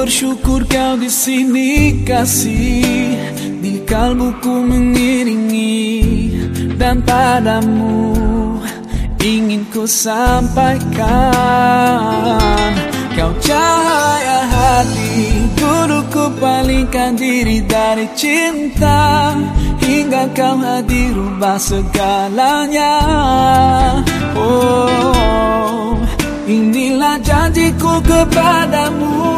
bersyukur kau di sini kasih. Di kalbuku mengiringi Dan padamu ingin ku sampaikan. Kau cahaya hati Dulu ku palingkan diri dari cinta. Hingga kau hadir rubah segalanya. Oh Inilah janjiku kepadamu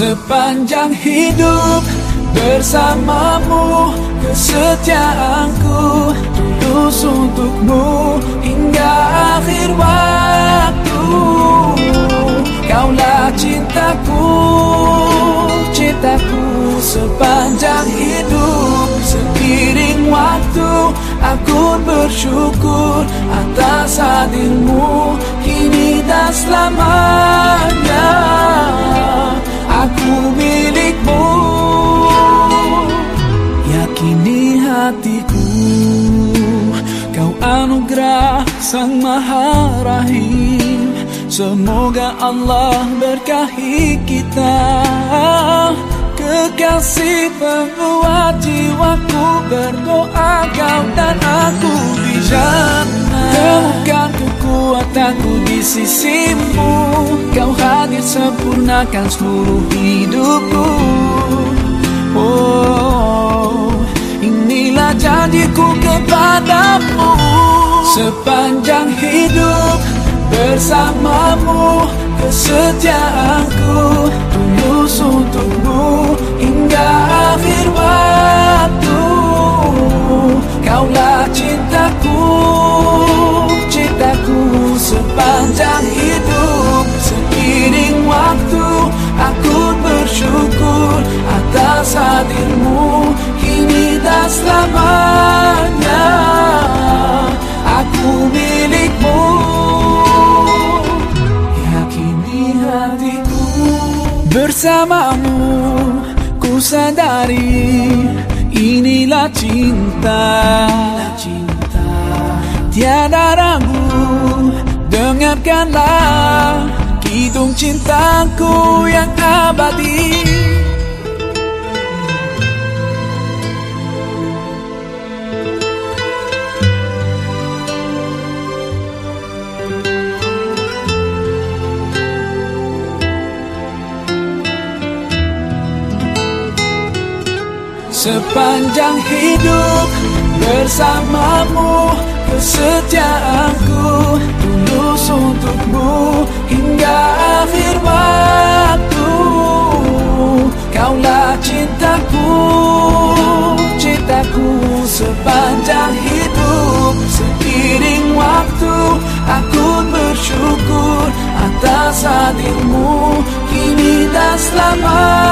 Sepanjang hidup bersamamu Kesetiaanku tulus untukmu Hingga akhir waktu. Kaulah cintaku Cintaku sepanjang hidup. Seiring waktu Aku bersyukur atas hadirmu. Kini dan selamanya hatiku. Kau anugerah sang maha rahim. Semoga Allah berkahi kita. Kekasih penguat jiwaku Berdoa kau dan aku jannah. Temukan kekuatanku di sisimu. Kau hadir sempurnakan seluruh hidupku Sepanjang hidup bersamamu Kesetiaanku tulus untukmu Hingga akhir waktu. Kaulah cintaku Cintaku sepanjang hidup. Seiring waktu Aku bersyukur atas hadirmu Bersamamu ku sadari Inilah cinta. Tiada ragu Dengarkanlah Kidung cintaku yang abadi Sepanjang hidup bersamamu Kesetiaanku tulus untukmu Hingga akhir waktu. Kaulah cintaku Cintaku sepanjang hidup. Seiring waktu Aku bersyukur Atas hadirmu. Kini dan selamanya